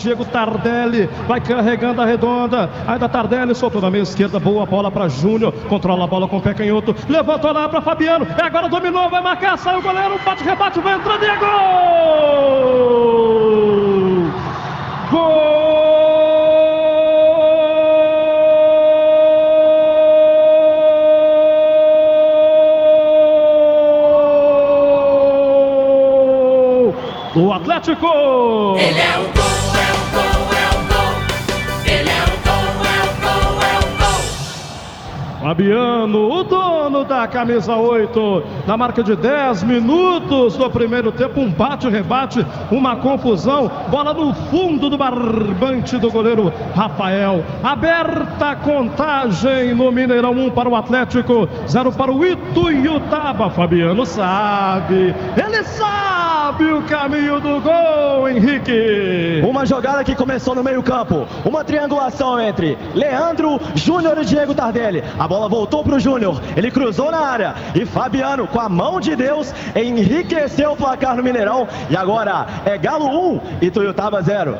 Diego Tardelli vai carregando a redonda. Ainda Tardelli soltou na meia esquerda. Boa bola para Júnior. Controla a bola com o pé canhoto. Levantou lá para Fabiano. É agora dominou. Vai marcar. Saiu o goleiro. Bate, rebate. Vai entrando e é gol! Do Atlético! Ele é o gol, é o gol, é o gol. Ele é o gol, é o gol, é o gol. Fabiano, o dono da camisa 8, na marca de 10 minutos do primeiro tempo, um bate-rebate, uma confusão, bola no fundo do barbante do goleiro Rafael. Aberta a contagem no Mineirão, 1 para o Atlético, 0 para o Ituiutaba. Fabiano sabe, ele sabe o caminho do gol, Henrique. Uma jogada que começou no meio-campo. Uma triangulação entre Leandro, Júnior e Diego Tardelli. A bola voltou para o Júnior. Ele cruzou na área. E Fabiano, com a mão de Deus, enriqueceu o placar no Mineirão. E agora é Galo 1 e Tuiutaba 0.